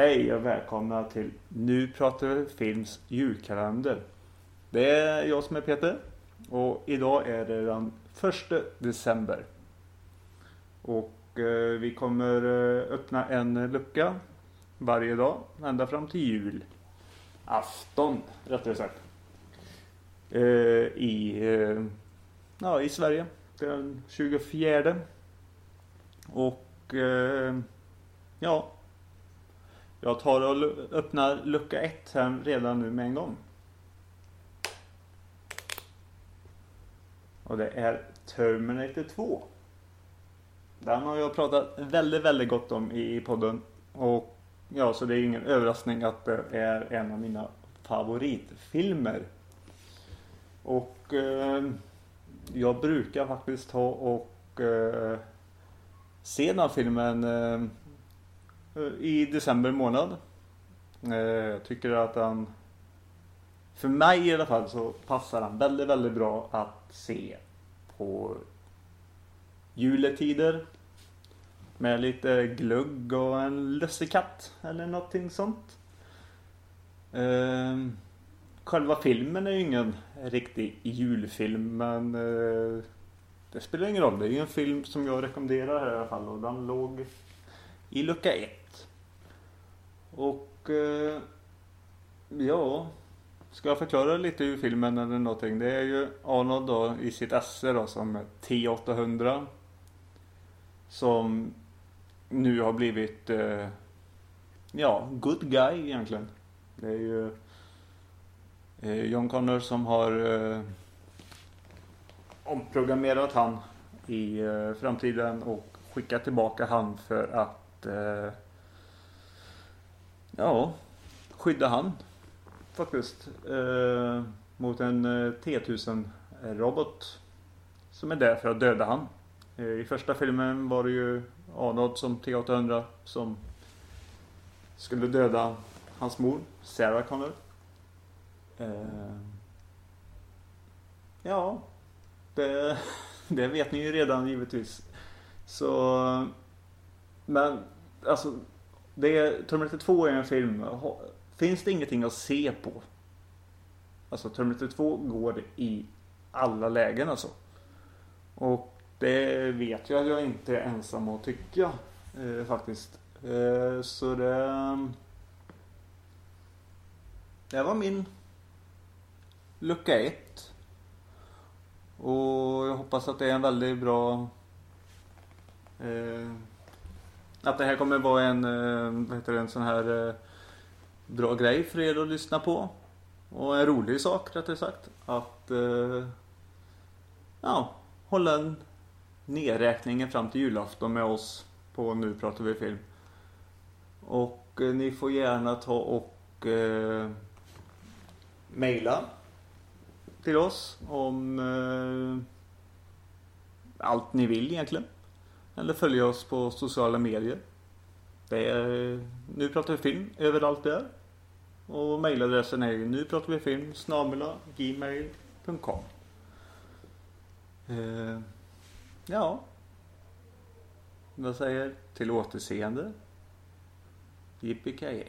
Hej och välkomna till Nu pratar vi films julkalender. Det är jag som är Peter och idag är det den 1 december. Och eh, vi kommer eh, öppna en lucka varje dag ända fram till jul. Afton rättare sagt. Eh, I, eh, ja, i Sverige. Den 24. Och eh, ja, jag tar och öppnar lucka 1 här redan nu med en gång. Och det är Terminator 2. Den har jag pratat väldigt, väldigt gott om i podden. Och ja, så det är ingen överraskning att det är en av mina favoritfilmer. Och eh, jag brukar faktiskt ta och eh, se den här filmen eh, Eh, i december månad. Eh, jag tycker att han för mig i alla fall så passar han väldigt, väldigt bra att se på juletider. Med lite glugg och en lussekatt eller någonting sånt. Eh, själva filmen är ju ingen riktig julfilm men det spelar ingen roll. Det är ju en film som jag rekommenderar här i alla fall och den låg i lucka ett. Och eh, ja, ska jag förklara lite ur filmen eller någonting. Det är ju Arnold då i sitt esse då som är T800. Som nu har blivit eh, ja, good guy egentligen. Det är ju eh, John Connor som har eh, omprogrammerat han i eh, framtiden och skickat tillbaka han för att eh, ja, skydda han faktiskt eh, mot en eh, T1000 robot som är där för att döda han. Eh, I första filmen var det ju Arnold som T800 som skulle döda hans mor, Sarah Connor. Eh, ja, det, det vet ni ju redan givetvis. Så, men alltså, det är, Terminator 2 är en film. Finns det ingenting att se på? Alltså Terminator 2 går i alla lägen alltså. Och det vet jag att jag inte är ensam att tycka eh, faktiskt. Eh, så det... Det var min lucka ett. Och jag hoppas att det är en väldigt bra... Eh, att det här kommer vara en, eh, vad heter det, en sån här eh, bra grej för er att lyssna på. Och en rolig sak rättare sagt. Att eh, ja, hålla nedräkningen fram till julafton med oss på Nu pratar vi film. Och ni får gärna ta och eh, mejla till oss om eh, allt ni vill egentligen. Eller följa oss på sociala medier. Det är Nu pratar vi film överallt där. Och mejladressen är ju nu pratar vi film snabela gmail.com eh, Ja. Vad säger till återseende? Yippee